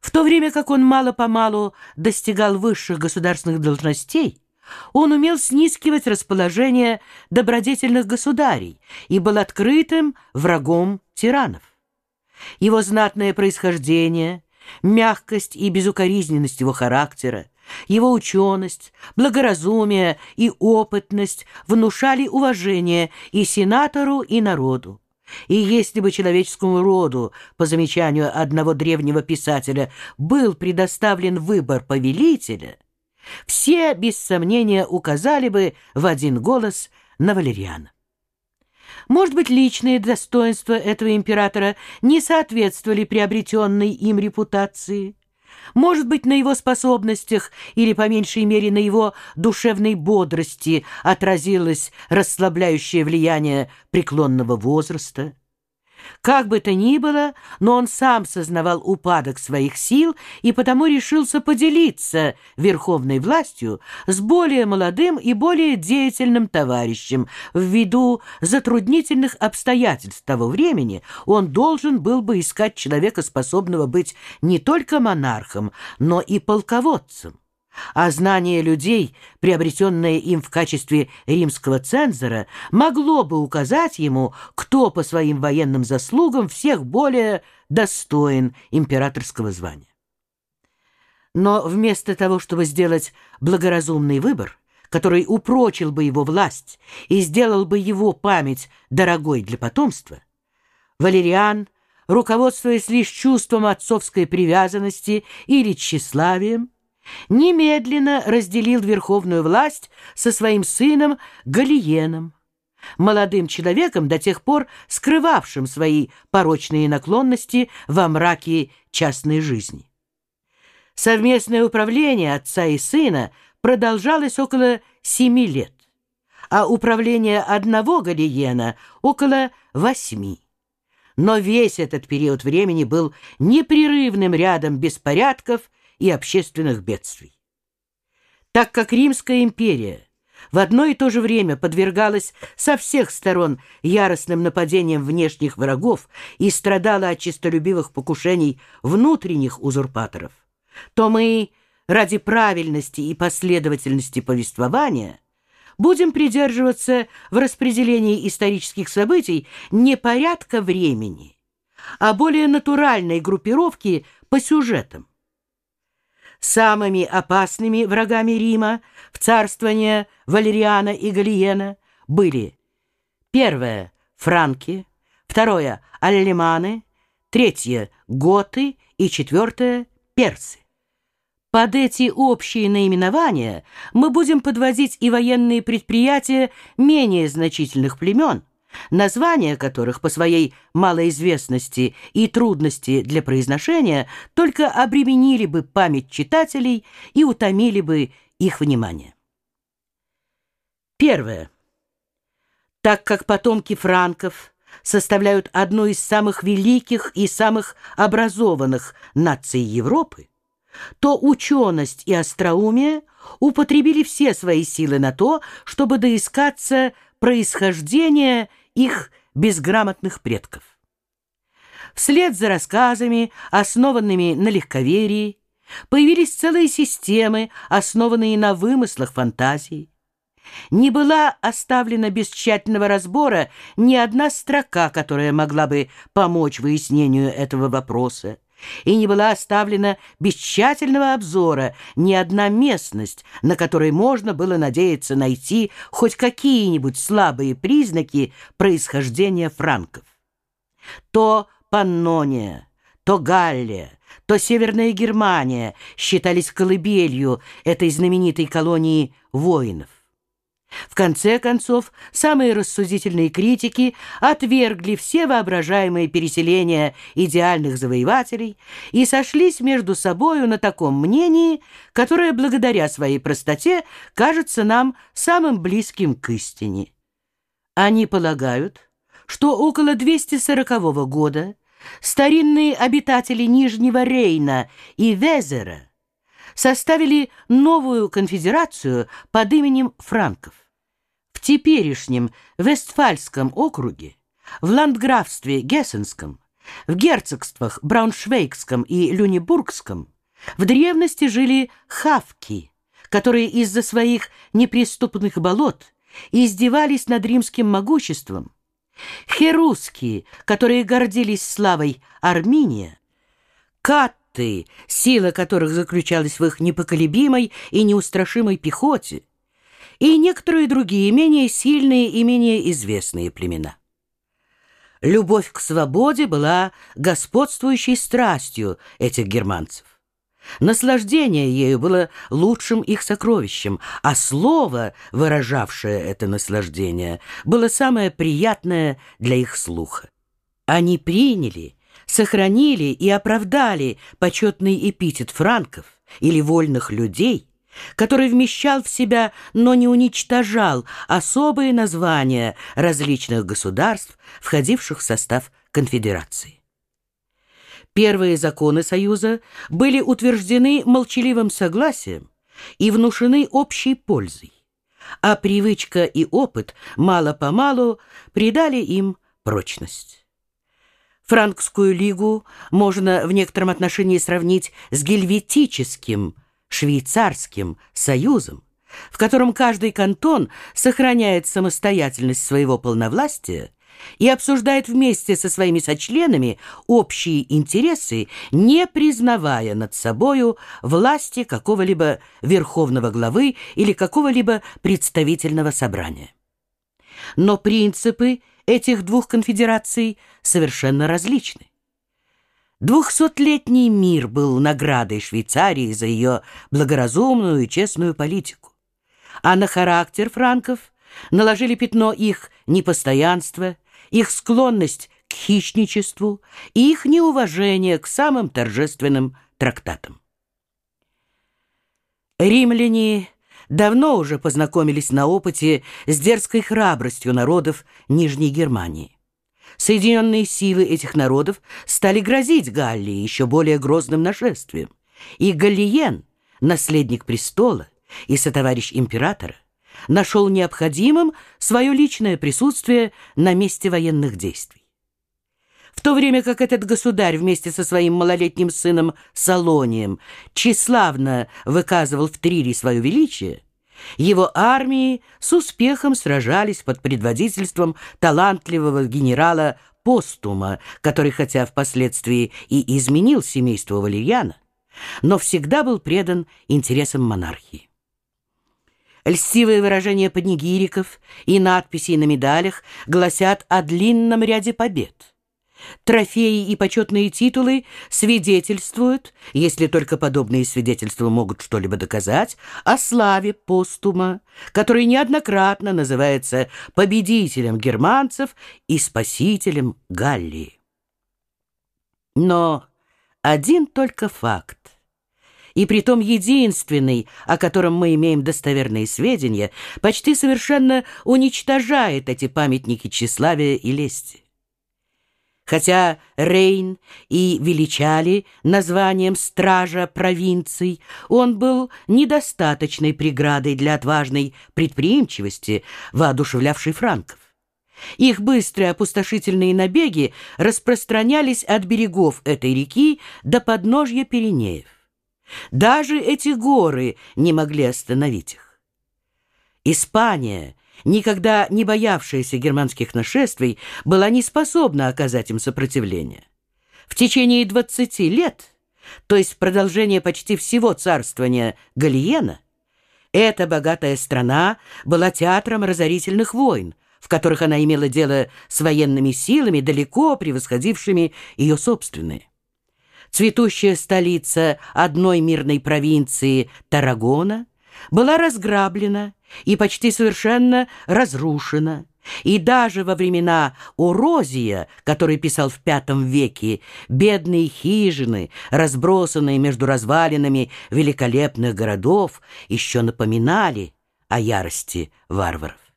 В то время как он мало-помалу достигал высших государственных должностей, он умел снискивать расположение добродетельных государей и был открытым врагом тиранов. Его знатное происхождение, мягкость и безукоризненность его характера, его ученость, благоразумие и опытность внушали уважение и сенатору, и народу. И если бы человеческому роду, по замечанию одного древнего писателя, был предоставлен выбор повелителя, все, без сомнения, указали бы в один голос на Валериана. Может быть, личные достоинства этого императора не соответствовали приобретенной им репутации. Может быть, на его способностях или, по меньшей мере, на его душевной бодрости отразилось расслабляющее влияние преклонного возраста. Как бы то ни было, но он сам сознавал упадок своих сил и потому решился поделиться верховной властью с более молодым и более деятельным товарищем. Ввиду затруднительных обстоятельств того времени он должен был бы искать человека, способного быть не только монархом, но и полководцем а знание людей, приобретенное им в качестве римского цензора, могло бы указать ему, кто по своим военным заслугам всех более достоин императорского звания. Но вместо того, чтобы сделать благоразумный выбор, который упрочил бы его власть и сделал бы его память дорогой для потомства, Валериан, руководствуясь лишь чувством отцовской привязанности или тщеславием, немедленно разделил верховную власть со своим сыном Галиеном, молодым человеком, до тех пор скрывавшим свои порочные наклонности во мраке частной жизни. Совместное управление отца и сына продолжалось около семи лет, а управление одного Галиена — около восьми. Но весь этот период времени был непрерывным рядом беспорядков и общественных бедствий. Так как Римская империя в одно и то же время подвергалась со всех сторон яростным нападениям внешних врагов и страдала от честолюбивых покушений внутренних узурпаторов, то мы ради правильности и последовательности повествования будем придерживаться в распределении исторических событий не порядка времени, а более натуральной группировки по сюжетам. Самыми опасными врагами Рима в царствование Валериана и Галиена были первое – франки, второе – аллеманы, третье – готы и четвертое – персы. Под эти общие наименования мы будем подводить и военные предприятия менее значительных племен – названия которых по своей малоизвестности и трудности для произношения только обременили бы память читателей и утомили бы их внимание. Первое. Так как потомки франков составляют одну из самых великих и самых образованных наций Европы, то ученость и остроумие употребили все свои силы на то, чтобы доискаться происхождения их безграмотных предков. Вслед за рассказами, основанными на легковерии, появились целые системы, основанные на вымыслах фантазии. Не была оставлена без тщательного разбора ни одна строка, которая могла бы помочь выяснению этого вопроса и не была оставлена без тщательного обзора ни одна местность, на которой можно было надеяться найти хоть какие-нибудь слабые признаки происхождения франков. То Паннония, то Галлия, то Северная Германия считались колыбелью этой знаменитой колонии воинов. В конце концов, самые рассудительные критики отвергли все воображаемые переселения идеальных завоевателей и сошлись между собою на таком мнении, которое благодаря своей простоте кажется нам самым близким к истине. Они полагают, что около 240 года старинные обитатели Нижнего Рейна и Везера составили новую конфедерацию под именем франков. В теперешнем Вестфальском округе, в ландграфстве Гессенском, В герцогствах Брауншвейгском и Люнебургском в древности жили хавки, которые из-за своих неприступных болот издевались над римским могуществом, херусские, которые гордились славой Армения, катты, сила которых заключалась в их непоколебимой и неустрашимой пехоте, и некоторые другие, менее сильные и менее известные племена. Любовь к свободе была господствующей страстью этих германцев. Наслаждение ею было лучшим их сокровищем, а слово, выражавшее это наслаждение, было самое приятное для их слуха. Они приняли, сохранили и оправдали почетный эпитет франков или вольных людей, который вмещал в себя, но не уничтожал особые названия различных государств, входивших в состав конфедерации. Первые законы Союза были утверждены молчаливым согласием и внушены общей пользой, а привычка и опыт мало-помалу придали им прочность. Франкскую лигу можно в некотором отношении сравнить с гельветическим, швейцарским союзом, в котором каждый кантон сохраняет самостоятельность своего полновластия и обсуждает вместе со своими сочленами общие интересы, не признавая над собою власти какого-либо верховного главы или какого-либо представительного собрания. Но принципы этих двух конфедераций совершенно различны. Двухсотлетний мир был наградой Швейцарии за ее благоразумную и честную политику. А на характер франков наложили пятно их непостоянства, их склонность к хищничеству и их неуважение к самым торжественным трактатам. Римляне давно уже познакомились на опыте с дерзкой храбростью народов Нижней Германии. Соединенные силы этих народов стали грозить Галлии еще более грозным нашествием, и Галлиен, наследник престола и сотоварищ императора, нашел необходимым свое личное присутствие на месте военных действий. В то время как этот государь вместе со своим малолетним сыном Салонием тщеславно выказывал в Трире свое величие, его армии с успехом сражались под предводительством талантливого генерала Постума, который, хотя впоследствии и изменил семейство Валерьяна, но всегда был предан интересам монархии. Льстивые выражения поднегириков и надписи на медалях гласят о длинном ряде побед. Трофеи и почетные титулы свидетельствуют, если только подобные свидетельства могут что-либо доказать, о славе постума, который неоднократно называется победителем германцев и спасителем Галлии. Но один только факт и притом единственный, о котором мы имеем достоверные сведения, почти совершенно уничтожает эти памятники тщеславия и лести. Хотя Рейн и величали названием «стража провинций», он был недостаточной преградой для отважной предприимчивости, воодушевлявшей франков. Их быстрые опустошительные набеги распространялись от берегов этой реки до подножья Пиренеев. Даже эти горы не могли остановить их. Испания, никогда не боявшаяся германских нашествий, была не способна оказать им сопротивление. В течение 20 лет, то есть в продолжение почти всего царствования Галиена, эта богатая страна была театром разорительных войн, в которых она имела дело с военными силами, далеко превосходившими ее собственные. Цветущая столица одной мирной провинции Тарагона была разграблена и почти совершенно разрушена. И даже во времена Урозия, который писал в V веке, бедные хижины, разбросанные между развалинами великолепных городов, еще напоминали о ярости варваров.